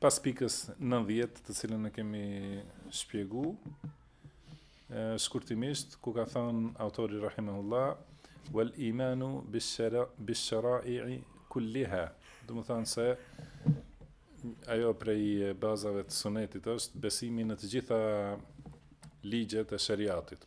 Pas pikës 90, të cilën e kemi shpjegu, shkurtimisht, ku ka thonë autori Rahimahullah, wal imanu bishara i i kulliha, domethënë se ajo prej bazave të sunetit është besimi në të gjitha ligjet e shëriatit,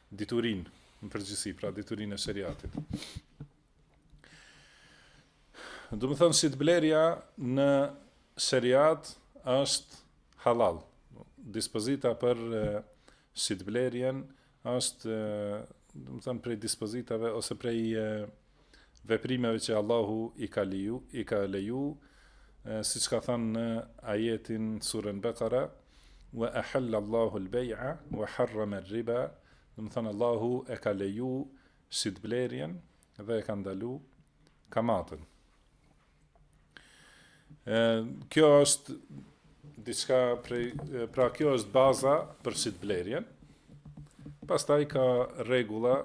Diturinë, në përgjithësi, pra diturinë e shëriatit. Domethënë, shitblerja në shëriat është halal. Dispozita për shitblerjen është, domethënë, prej dispozitave ose prej veprimeve që Allahu i ka leju, i ka leju, siç ka thënë në ajetin surën Bekara, wa ahalla Allahu al-bay'a wa harrama ar-riba, domethënë Allahu e ka leju shitblerjen dhe e ka ndalu kamatën. Ë kjo është diçka prej pra kjo është baza për shitblerjen. Pastaj ka rregulla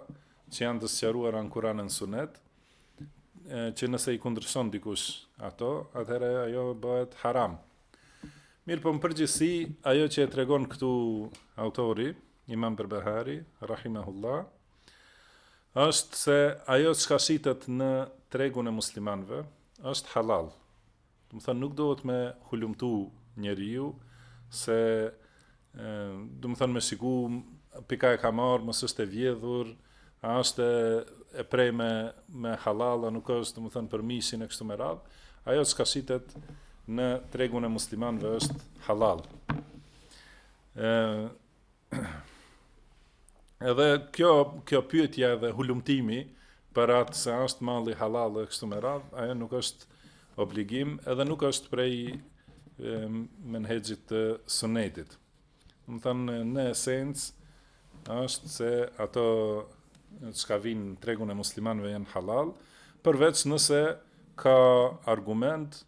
që janë të sqaruara në Kur'an e në Sunet, që nëse i kundërshton dikush ato, atëherë ajo bëhet haram. Mirëpo në përgjithësi, ajo që e tregon këtu autori, imam Berbehari, Rahimehullah, është se ajo çka shitet në tregun e muslimanve, është halal. Domethënë nuk duhet me hulumtu njeriu se domethënë me shiku pi ka e ka marrë, mos është e vjedhur, a është e prej me me halal, a nuk është, domethënë për mishin e kështu me radhë. Ajo çka shitet në tregun e muslimanëve është halal. Ë Edhe kjo kjo pyetje edhe hulumtimi për atë se është malli halal e kështu me radhë, ajo nuk është obligim, edhe nuk është prej menhexhit të sunetit. Domethënë në esencë është se ato çka vijnë në tregun e muslimanëve janë halal, përveç nëse ka argument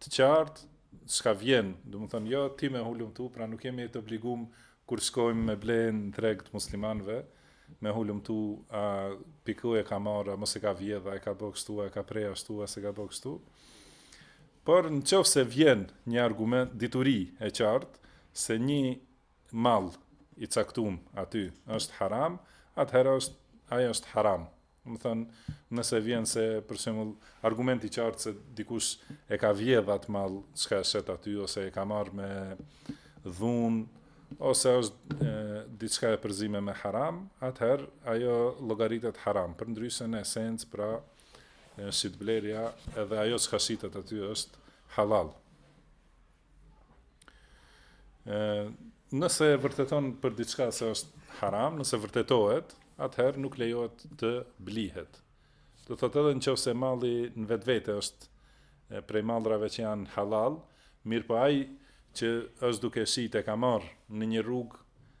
Të qartë, çka vjen, domethënë, jo, ti me hulumtu, pra nuk jemi të obligum kur shkojmë me ble në treg të muslimanve, me hulumtu, a pi ku e ka marrë, a, mos e ka vjedh, a, e ka bo kështu, e ka pre ashtu, a s'e ka bo kështu. Por në qoftë se vjen një argument, dituri e qartë, se një mall i caktum aty është haram atëherë është ai është haram domethënë nëse vjen se për shembull argument i qartë se dikush e ka vjedh atë mall çka e shet aty ose e ka marrë me dhunë ose është diçka e përzime me haram atëherë ajo llogaritet haram përndryshe në esencë pra shitblerja edhe ajo çka shitet aty është halal Nëse vërteton për diçka se është haram, nëse vërtetohet, atëherë nuk lejohet të blihet. Do thotë edhe në qoftë se malli në vetvete është prej mallrave që janë halal, mirëpo ai që është duke shit e ka marrë në një rrugë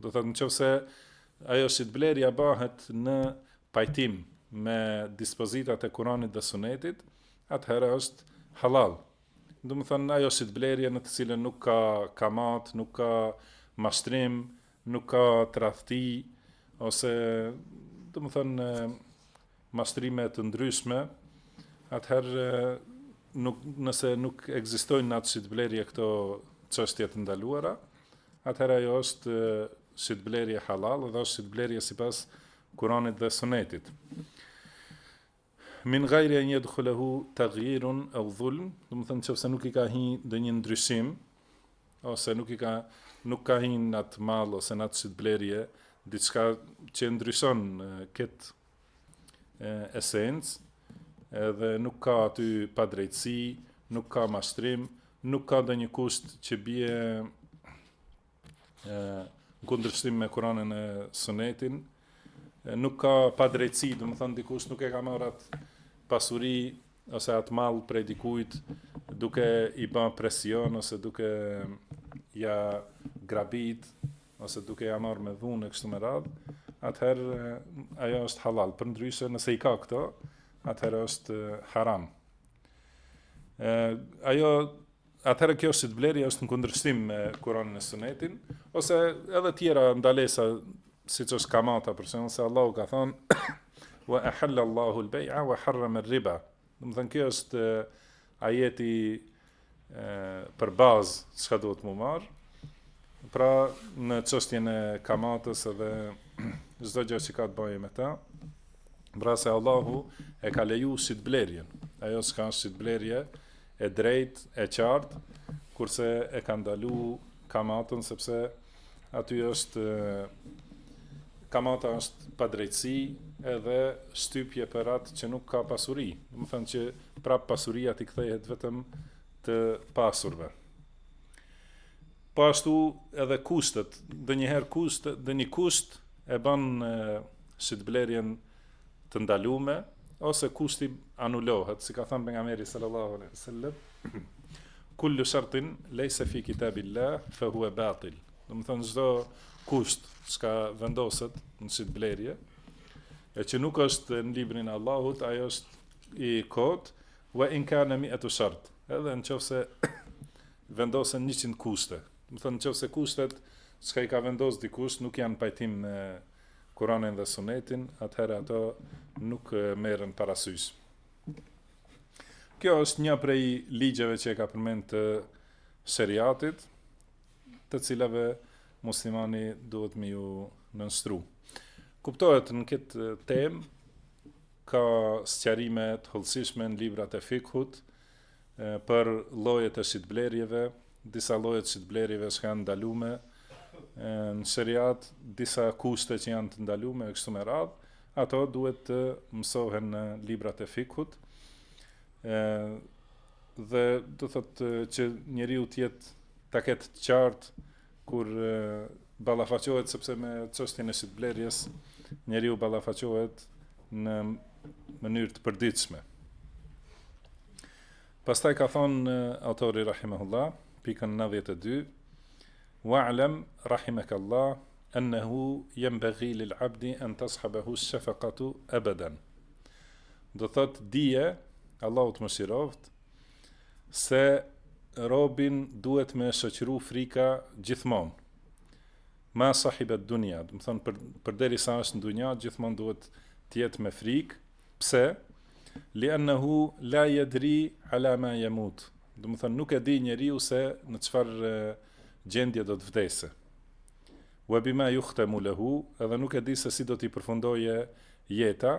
Do thotë në qoftë se ajo shitblerja bëhet në pajtim me dispozitat e Kuranit dhe Sunetit, atëherë është halal. Domethënë ajo shitblerje në të cilën nuk ka kamat, nuk ka mashtrim, nuk ka tradhti ose domethënë mashtrime të ndryshme, atëherë nuk nëse nuk ekzistojnë në atë shitblerje këto çështje të ndaluara, atëherë ajo është shitblerje halal dhe është shitblerje sipas Kuranit dhe Sunetit. Min ghairi an yadkhulahu taghyirun aw dhulm, domethënë në qoftë se nuk i ka hi ndonjë ndryshim ose nuk i ka nuk ka hi në atë mall ose në atë shitblerje diçka që e ndryshon këtë esencë, edhe nuk ka aty padrejtësi, nuk ka mashtrim, nuk ka ndonjë kusht që bie në kundërshtim me Kuranin e Sunetin, nuk ka padrejtësi, domethënë dikush nuk e ka marr atë pasuri ose atë mall prej dikujt duke i ban presion ose duke ia grabit ose duke ia marrë me dhunë e kështu me radhë, atëherë ajo është halal, përndryshe nëse i ka këto, atëherë është haram. E, ajo, atëherë kjo shitblerje, është në kundërshtim me Kuranin e Sunetin, ose edhe tjera ndalesa, siç është kamata, për shembull se Allahu ka thonë, wa ehalla Allahu l'beja, wa harrame riba, Domethënë kjo është ajeti për bazë çka duhet me u marr. Pra në çështjen e kamatës edhe çdo gjë që ka të bëjë me ta. Pra se Allahu e ka leju shitblerjen. Ajo çka është shitblerje e drejt, e qartë, kurse e ka ndalu kamatën, sepse Aty është kamata është padrejtësi edhe shtypje për atë që nuk ka pasuri. Domethënë që prap pasuria t'i kthehet vetëm të pasurve. Po ashtu edhe kushtet, ndonjëherë kusht, ndonjë kusht e ban shqitblerjen të ndalume, ose kushti anulohet, si ka thënë pejgamberi sallallahu alaihi wasallam, kullu shartin lejse fi kitabillah fe hue batil. Domethënë çdo kusht çka vendoset në shitblerje, e që nuk është në librin e Allahut, ai është i kot, wa in kane miete shart, edhe në qoftë se vendosen 100 kushte. Domethënë në qoftë se kushtet çka i ka vendos dikush nuk janë pajtim me Kuranin dhe Sunetin, atëherë ato nuk merren parasysh. Kjo është një prej ligjeve që e ka përmend të sheriatit, të cilave muslimani duhet me iu nënshtru. Kuptohet në këtë temë, ka sqarime të hollësishme në librat e fikhut, Për llojet e shitblerjeve, disa lloje të shitblerjeve që janë të ndalume në sheriat, disa kushte që janë të ndalume e kështu me radhë, ato duhet të mësohen në librat e fikhut. Dhe do thotë që njeriu të jetë ta ketë të qartë Kur ballafaqohet sepse me çështjen e shitblerjes njeriu ballafaqohet në mënyrë të përditshme. Pastaj ka thanë autori rahimahullah, pikën 92, Wa'lam rahimakallah annahu yanbaghi lil 'abdi an tashabahu ash-shafaqatu abadan. Do thotë dije, Allahu të mëshiroftë, se robin duhet me shoqëru frika gjithmonë. Ma sahibet dunja, domethënë, për, përderisa është në dunja, gjithmonë duhet të jetë me frikë, pse? Li ennehu la jedri ala ma jemut, domethënë, nuk e di njeriu se në çfarë gjendje do të vdesë. Wa bima juhtemu lehu, edhe nuk e di se si do t'i përfundojë jeta,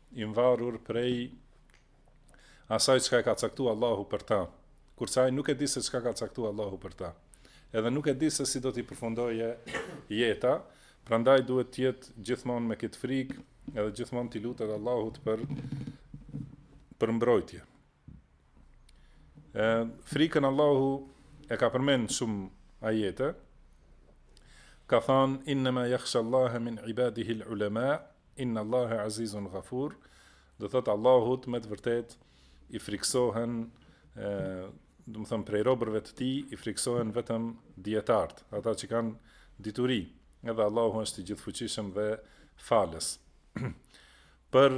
i mvarur prej asaj çka e ka caktu Allahu për ta, kurse ai nuk e di se çka ka caktu Allahu për ta. Edhe nuk e di se si do t'i përfundojë jeta, prandaj duhet të jetë gjithmonë me këtë frikë, edhe gjithmonë t'i lutet Allahut për për mbrojtje. frikën Allahu e ka përmend shumë ajete ka than innama yakhsha Allaha min ibadihi al-ulama inna Allaha azizun ghafur do thot Allahut me të vërtet i friksohen domethanë prej robërve të tij i friksohen vetëm dietart ata që kanë dituri edhe Allahu është i gjithfuqishëm dhe falës për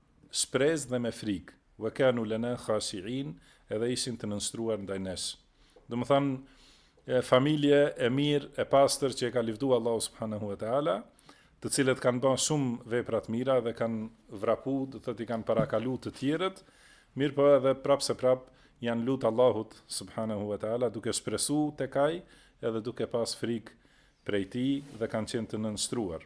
shpresë dhe me frikë, wa kanu lana khashi'in, edhe ishin të nënshtruar ndaj nesh. Domethanë, familje e mirë, e pastër që e ka lëvdu Allahu subhanahu wa taala, të cilët kanë ba shumë vepra të mira dhe kanë vrapu, do të thotë i kanë parakalu të tjerët, mirëpo edhe prapëseprapë janë lut Allahut subhanahu wa taala duke shpresu tek ai edhe duke pas frikë prej tij dhe kanë qenë të nënshtruar.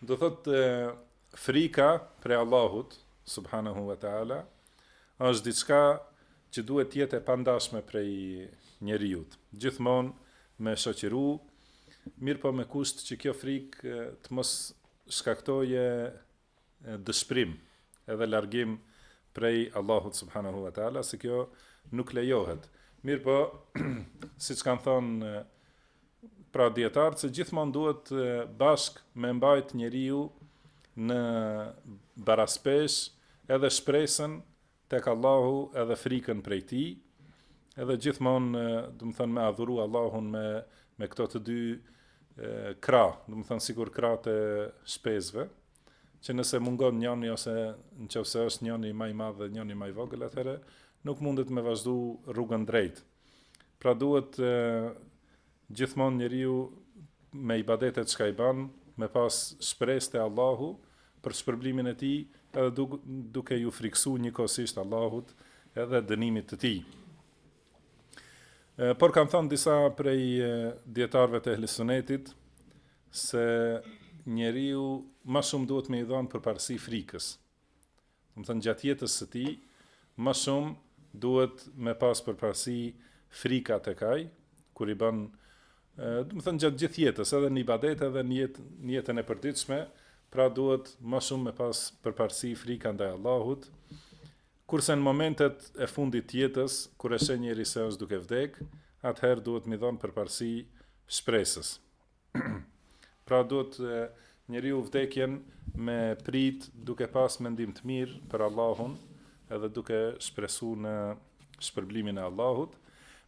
Do thotë frika prej Allahut subhanahu wa taala është diçka që duhet të jetë e pandashme prej njeriut. Gjithmonë me shoqëru, mirëpo me kusht që kjo frikë të mos shkaktoje dëshprim edhe largim prej Allahut subhanahu wa taala se kjo nuk lejohet. Mirëpo siç kanë thonë pra dietart se gjithmonë duhet bashk me mbajt njeriu në baraspesh edhe shpresën tek Allahu edhe frikën prej Tij, edhe gjithmonë, domethonë me adhuru Allahun me me këto të dy kra, domethonë sikur krahët e shpezëve, që nëse mungon njani ose në qoftë se është njoni ma i madh dhe njoni ma i vogël, atëherë nuk mundet me vazhdu rrugën drejt. Pra duhet Gjithmonë njeriu me ibadetet çka i ban, me pas shpresë te Allahu për shpërblimin e tij, edhe duke duke iu frikësu njëkohësisht Allahut edhe dënimit të tij. Por kanë thonë disa prej dijetarëve të ehli sunetit se njeriu ma shumë duhet me i dhan përparësi frikës. Domethonë gjatë jetës së tij ma shumë duhet me pas përparësi frika tek ai, kur i bën, domethënë gjatë gjithë jetës, edhe në ibadete edhe në jetë, në jetën e përditshme, pra duhet ma shumë me pas përparësi frika ndaj Allahut, kurse në momentet e fundit të jetës, kur e sheh njeri se është duke vdek, atëherë duhet m'i dhon përparësi shpresës. Pra duhet njeriu vdekjen me prit duke pas mendim të mirë për Allahun edhe duke shpresu në shpërblimin e Allahut,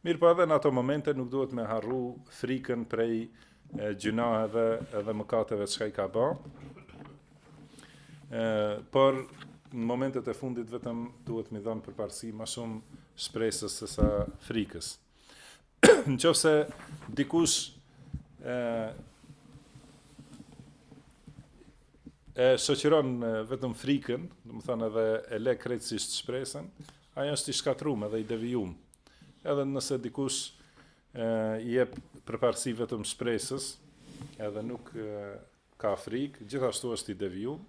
mirëpo edhe në ato momente nuk duhet me harru frikën prej gjynaheve edhe mëkateve çka i ka ba, e, por në momentet e fundit vetëm duhet m'i dhanë përparësi ma shumë shpresës se sa frikës. në qoftë se dikush e, e shoqëron vetëm frikën, domethënë edhe e le krejtësisht shpresën, ai është i shkatrrum edhe i devijum. Edhe nëse dikush i jep përparësi vetëm shpresës, edhe nuk e, ka frikë, gjithashtu është i devijum,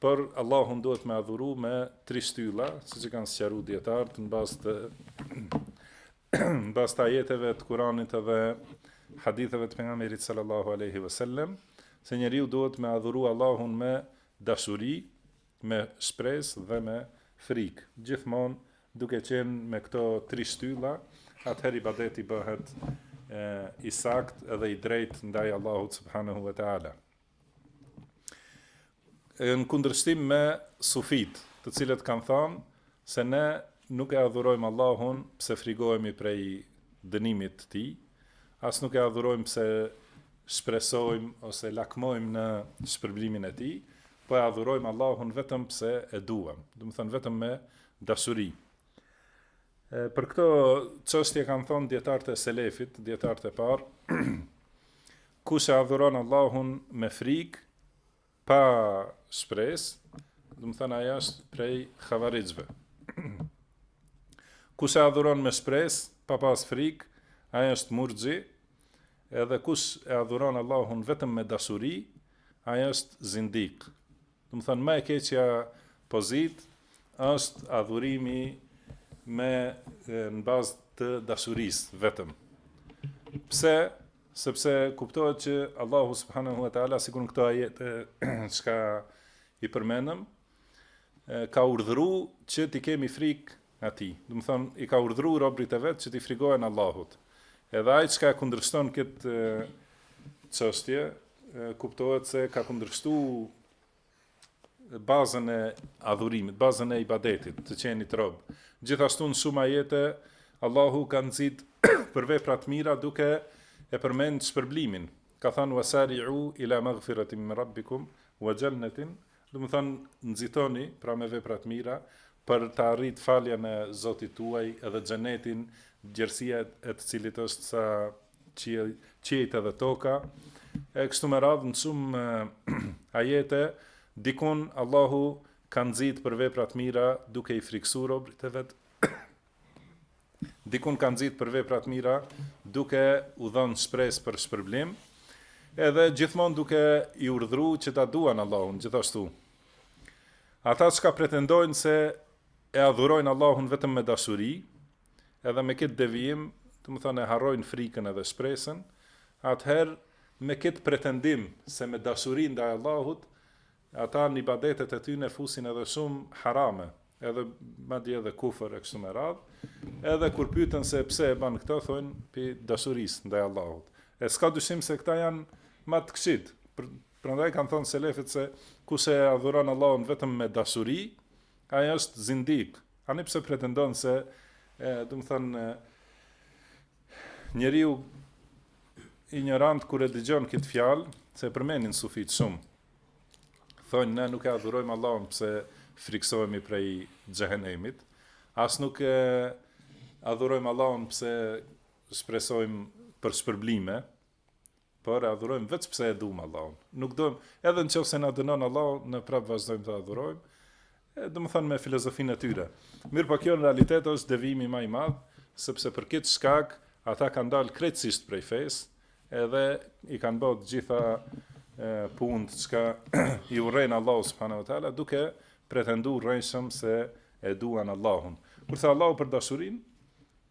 por Allahun duhet me adhuru me tri shtylla, siç kanë sqaru dijetarët, në bazë të në bazë të ajeteve të Kuranit dhe haditheve të pejgamberit sallallahu alaihi wasallam se njeriu duhet me adhuru Allahun me dashuri, me shpresë dhe me frikë. Gjithmonë duke qenë me këto tri shtylla, atëherë ibadeti bëhet e, i saktë edhe i drejtë ndaj Allahut subhanahu wa taala. Në kundërshtim me sufitë, të cilët kanë thënë se ne nuk e adhurojmë Allahun pse frigohemi prej dënimit të tij, as nuk e adhurojmë pse shpresojmë ose lakmojmë në shpërblimin e tij, po e adhurojmë Allahun vetëm pse e duam, domethënë vetëm me dashuri, Për këtë çështje kanë thanë dijetarët e selefit, dijetarët e parë, kush e adhuron Allahun me frikë, pa shpresë, domethënë ai është prej havarixhve. Kush e adhuron me shpresë, pa pas frikë, ai është murxhi, edhe kush e adhuron Allahun vetëm me dashuri, ai është zindik, Domethënë ma e keqja pozitë është adhurimi me në bazë të dashurisë vetëm. Pse? Sepse kuptohet që Allahu subhanahu wa taala sikur në këto ajete çka i përmendëm ka urdhëru që t'i kemi frikë atij, domethënë, i ka urdhëru robërit e vet që t'i frigohen Allahut. Edhe ai çka e kundërshton këtë çështje, kuptohet se ka kundërshtu bazën e adhurimit, bazën e ibadetit, të qenit rob. Gjithashtu në shumë ajete Allahu ka nxit për vepra të mira duke e përmend shpërblimin. Ka thënë wasari'u ila maghfiratin min rabbikum wa jannatin Domethënë, nxitoni, pra, me vepra të mira, për të arritë faljen e Zotit tuaj dhe Xhenetin, gjerësia e të cilit është sa qiejt edhe toka. E kështu me radhë, në shumë ajete, dikun Allahu ka nxitë për vepra të mira duke i frikësu robërit e vet, Dikun ka nxitë për vepra të mira, duke u dhonë shpresë për shpërblim, edhe gjithmonë duke i urdhru që ta duan Allahun, gjithashtu. Ata çka pretendojnë se e adhurojnë Allahun vetëm me dashuri, edhe me këtë devijim, domethënë e harrojnë frikën edhe shpresën, atëherë me këtë pretendim se me dashuri ndaj Allahut, Ata në ibadetet e tyne fusin edhe shumë harame, edhe madje edhe kufër e kështu me radhë, edhe kur pyeten se pse e bëni këtë, thonë prej dashurisë ndaj Allahut. E s'ka dyshim se këta janë ma të këqijtë. Prandaj kanë thënë selefët se kush e adhuron Allahun vetëm me dashuri, ai është zindik. Ani pse pretendon se, domethënë, njeriu injorant kur e dëgjon këtë fjalë, se e përmendin sufit shumë, Thonë ne nuk e adhurojmë Allahun pse friksohemi prej xhehenemit, as nuk e adhurojmë Allahun pse shpresojmë për shpërblime, por e adhurojmë veç pse e dumë Allahun. Nuk dojmë, edhe në qofë se na dënon Allahu, ne prapë vazhdojmë ta adhurojmë, E, domethënë me filozofinë e tyre. Mirpo kjo në realitet është devijimi ma i madh, sepse për këtë shkak ata kanë dalë krejtësisht prej fesë, edhe i kanë bo të gjitha punët çka i urren Allahu subhanahu wa taala duke pretendu rrejshëm se e duan Allahun. Kurse Allahu për dashurinë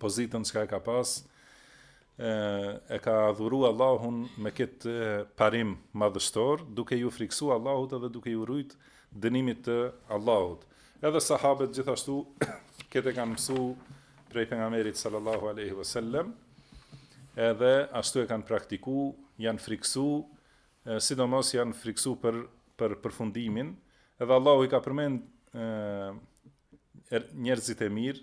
pozitën çka e ka pas, e ka adhuru Allahun me këtë parim madhështor, duke ju friksu Allahut edhe duke ju rujt dënimit të Allahut. Edhe sahabet gjithashtu këtë e kanë mësu prej pejgamberit sallallahu aleyhi vësallem, edhe ashtu e kanë praktiku, janë friksu, sidomos janë friksu për, për përfundimin, edhe Allahu i ka përmend er, njerëzit e mirë,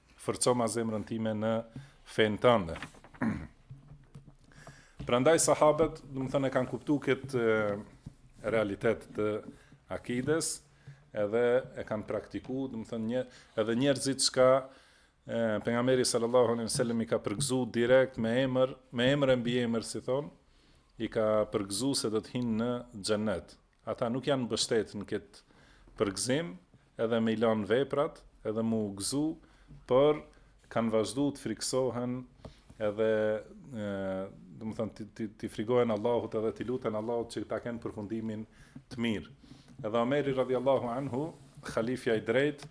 Forcoma zemrën time në fenë tande. Prandaj sahabët, domethënë e kanë kuptu këtë realitet të akides, edhe e kanë praktiku, domethënë edhe njerëzit çka pejgamberi sallallahu alejhi ve sellem i ka përgëzu direkt me emër, me emër e mbiemër si thonë, i ka përgëzu se do të hinë në xhennet. Ata nuk janë mbështet në këtë përgëzim edhe me i lanë veprat edhe me u gëzu por kanë vazhdu të friksohen edhe do të thënë t'i t'i frigohen Allahut edhe t'i luten Allahut që ta kenë përfundimin të mirë edhe Omeri radhiyallahu anhu halifja i drejtë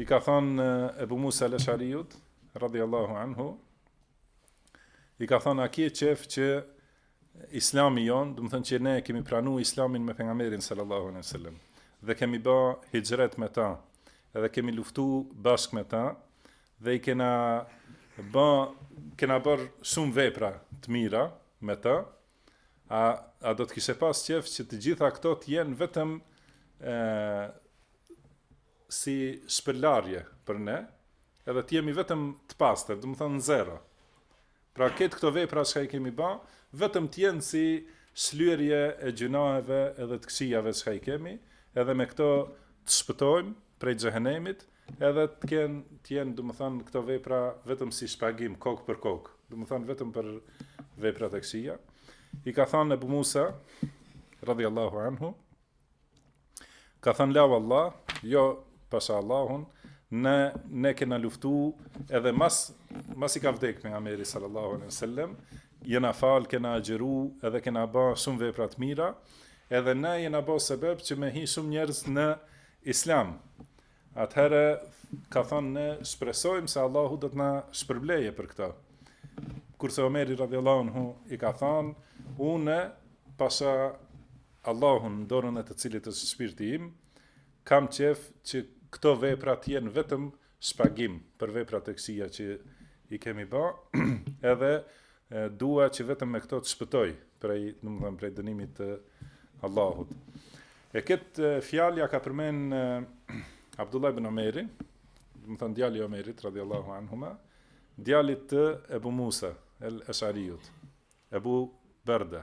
i ka thënë Ebu Musa al-Ashariut radhiyallahu anhu i ka thënë a kie qef që Islami jonë, domethënë që ne e kemi pranuar Islamin me pejgamberin sallallahu alaihi wasallam dhe kemi bë hixhret me të, edhe kemi luftu bashkë me të dhe i kena bë kena bër shumë vepra të mira me të. A a do të kishe pas qejf që të gjitha këto të jenë vetëm ë si shpërlarje për ne, edhe të jemi vetëm të pastër, domethënë zero. Pra ketë këto vepra çka i kemi ba, vetëm të jenë si shlyrje e gjynaheve edhe të këqijave çka i kemi, edhe me këto të shpëtojmë prej xhehenemit, edhe të kenë të jenë domethënë këto vepra vetëm si shpagim kokë për kokë, domethënë vetëm për veprat e këqija. I ka thënë Ebu Musa radhiyallahu anhu, Ka thënë lau Allah, jo pasha Allahun, ne ne kena luftu edhe mas, masi ka vdek pejgamberi sallallahu alai sallem, jena falë, kena agjeru edhe kena ba shumë vepra të mira, edhe ne jena ba sebeb që me hi shumë njerëz në islam, Atëherë, ka thënë, ne shpresojmë se Allahu do të na shpërbleje për këto. Kurse Omeri radhiyallahu anhu i ka thënë, unë pasha Allahun në dorën e të cilit është shpirti im, kam qef që këto vepra të jenë vetëm shpagim për veprat e këqija që i kemi ba, edhe Dua që vetëm me këto të shpëtoj prej, domethënë prej dënimit të Allahut. E këtë fjalë ja ka përmen Abdullah ibn Omeri, domethënë djali i Omerit radhiyallahu anhuma, djalit të Ebu Musa el-Ash'ariut, Ebu Berde.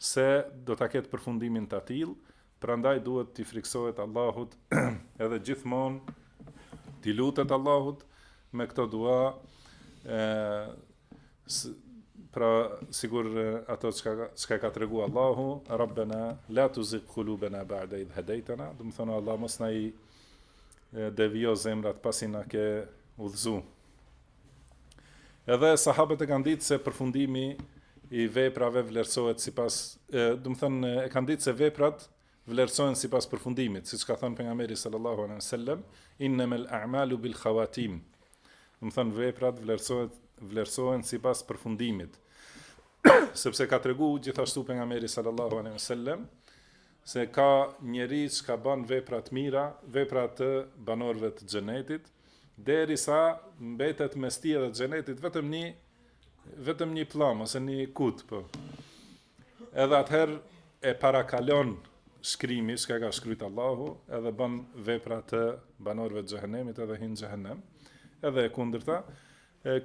se do ta ketë përfundimin të tillë, prandaj duhet t'i frikësohet Allahut edhe gjithmonë t'i lutet Allahut me këto dua e, pra sikur ato çka çka ka tregu Allahu Rabbena la tuzigh qulubana ba'da idh hadaytana domethënë Allah mos na i devijo zemrat pasi na ke udhëzu Edhe sahabët e kanë ditë se përfundimi i veprave vlerësohet sipas, domethënë e kanë ditë se veprat vlerësohen sipas përfundimit, siç ka thënë pejgamberi sallallahu alejhi ve sellem, innamal a'malu bil khawatim. Domethënë veprat vlerësohen vlerësohen sipas përfundimit. Sepse ka tregu gjithashtu pejgamberi sallallahu alejhi ve sellem Se ka njeri çka bën vepra të mira, vepra të banorëve të Xhenetit, derisa mbetet mes tij dhe Xhenetit vetëm një vetëm një pllamë ose një kut, po. Edhe atëherë e parakalon shkrimi çka ka shkrujt Allahu, edhe bën vepra të banorëve të Xhehenemit edhe hin n'Xhehenem, edhe e kundërta.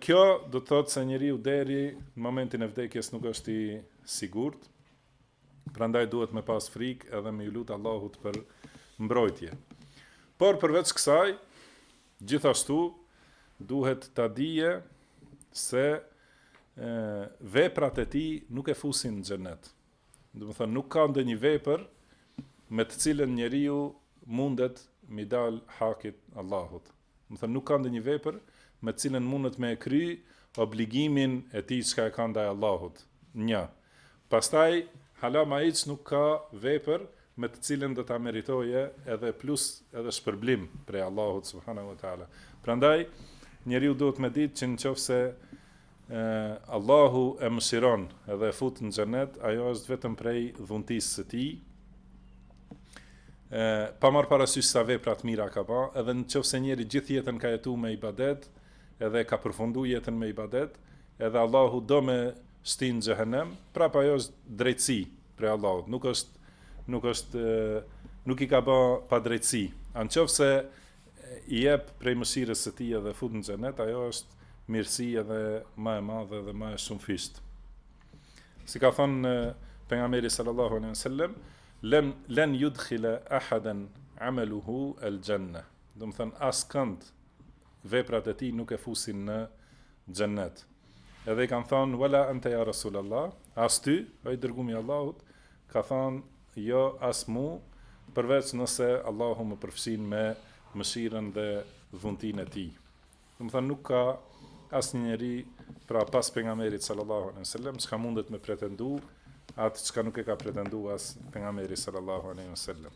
Kjo do të thotë se njeriu deri në momentin e vdekjes nuk është i sigurt, Prandaj duhet me pas frikë edhe me ju lut Allahut për mbrojtje. Por përveç kësaj, gjithashtu duhet ta dije se veprat e tij nuk e fusin në xhenet. Domethënë nuk ka ndonjë vepër me të cilën njeriu mundet mi dal hakit Allahut. Domethënë nuk ka ndonjë vepër me të cilën mundet me e kry obligimin e tij çka e ka ndaj Allahut. Një. Pastaj hala ma hiç nuk ka vepër me të cilën do ta meritoje edhe plus edhe shpërblim prej Allahut subhanahu wa taala. Prandaj njeriu duhet me ditë që në qoftë se E Allahu e mëshiron edhe e fut në xhenet, ajo është vetëm prej dhuntisë së tij. E pa marr parasysh sa vepra të mira ka ba, edhe në qoftë se njeri gjithë jetën ka jetu me ibadet, edhe ka përfundu jetën me ibadet, edhe Allahu do me shti në xhehenem, prapë ajo është drejtësi prej Allahut, nuk është nuk është nuk i ka ba padrejtësi. A në qoftë se I jep prej mëshirës së tij edhe fut në xhenet, ajo është mirësi edhe më e madhe dhe më e shumëfishtë. Siç ka thënë pejgamberi sallallahu alejhi ve sellem, len yudkhila ahadan amaluhu al janna. Domethënë askënd veprat e tij nuk e fusin në xhenet. Edhe i kanë thënë wala anta ya rasulullah, as ty, o i dërgumi i Allahut, Ka thanë, Jo as mu, përveç nëse Allahu më përfshin me mëshirën dhe dhuntinë e Tij. Domethënë nuk ka asnjë njeri, pra pas Pejgamberit sallallahu alejhi ve sellem, çka mundet me pretendu atë çka nuk e ka pretendu as Pejgamberi sallallahu alejhi ve sellem.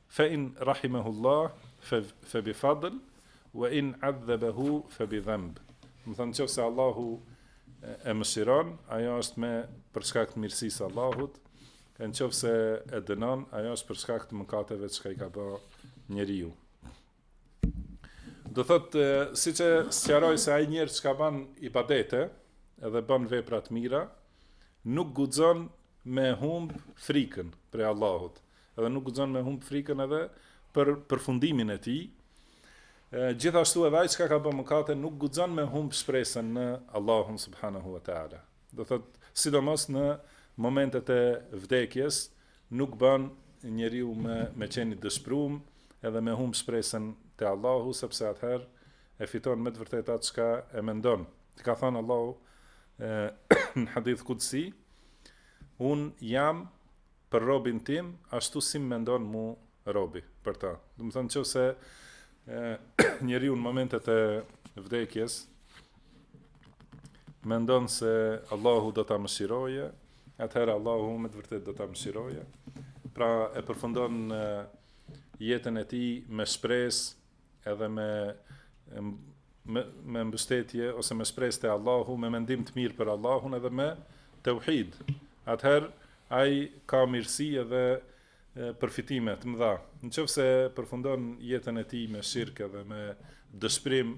Fe in rahimehu Allah fe bi fadl we in adhebehu fe bi dhemb. Domethënë qoftë se Allahu e mëshiron, ajo është me për shkak të mirësisë së Allahut, e në qoftë se e dënon, ajo është për shkak të mëkateve çka i ka ba njeriu. Do thotë siç e sqaroj se ai njeri çka bën ibadete edhe bën vepra të mira, nuk guxon me humb frikën prej Allahut, edhe nuk guxon me humb frikën edhe për përfundimin e tij. Gjithashtu edhe ai që ka bën mëkate nuk guxon me humb shpresën në Allahun subhanahu wa taala. Do thotë, sidomos në momentet e vdekjes, nuk bën njeriu me me qenë i dëshpëruar edhe me humb shpresën te Allahu, sepse atëherë e fiton me të vërtetë atë çka e mendon. Siç ka thënë Allahu në hadith kudsi, un jam për robin tim ashtu si më mendon mu robi për ta. Domethonë në qoftë se njeriu në momentet e vdekjes mendon se Allahu do ta mëshirojë, atëherë Allahu me të vërtetë do ta mëshirojë. Pra e përfundon jetën e tij me shpresë edhe me me me mbështetje ose me shpresë te Allahu, me mendim të mirë për Allahun edhe me tauhid. Atëherë ai ka mirësi edhe përfitime të mëdha. Në qoftë se përfundon jetën e tij me shirk edhe me dëshpërim,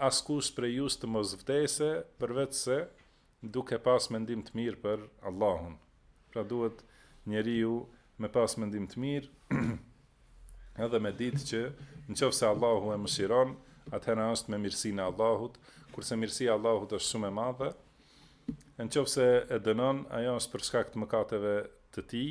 Askush prej jush të mos vdese përveçse duke pas mendim të mirë për Allahun. Pra duhet njeriu me pas mendim të mirë edhe me ditë që në qoftë se Allahu e mëshiron, atëhera është me mirësinë e Allahut, kurse mirësia e Allahut është shumë e madhe, në qoftë se e dënon, ajo është për shkak të mëkateve të tij,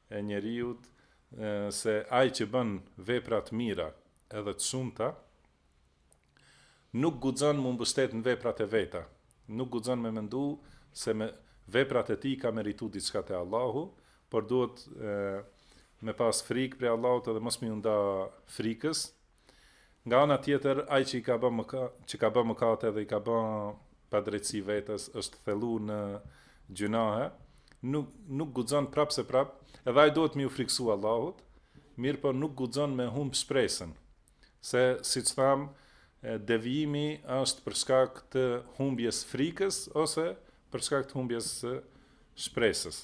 e njeriut se ai që bën vepra të mira edhe të shumta nuk guxon mu mbështet në veprat e veta nuk guxon me mendu se me veprat e tij ka meritu diçka te Allahu por duhet me pas frikë prej Allahut edhe mos me ju nda frikës Nga ana tjetër, ai që i ka bë që ka bë mëkate dhe i ka bë padrejtësi vetes, është thellu në gjynahe, nuk nuk guxon prap se prap, edhe ai duhet me ju friksu Allahut, mirëpo nuk guxon me humb shpresën. Se siç tham, devijimi është për shkak të humbjes frikës ose për shkak të humbjes së shpresës.